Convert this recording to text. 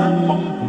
Boom, boom.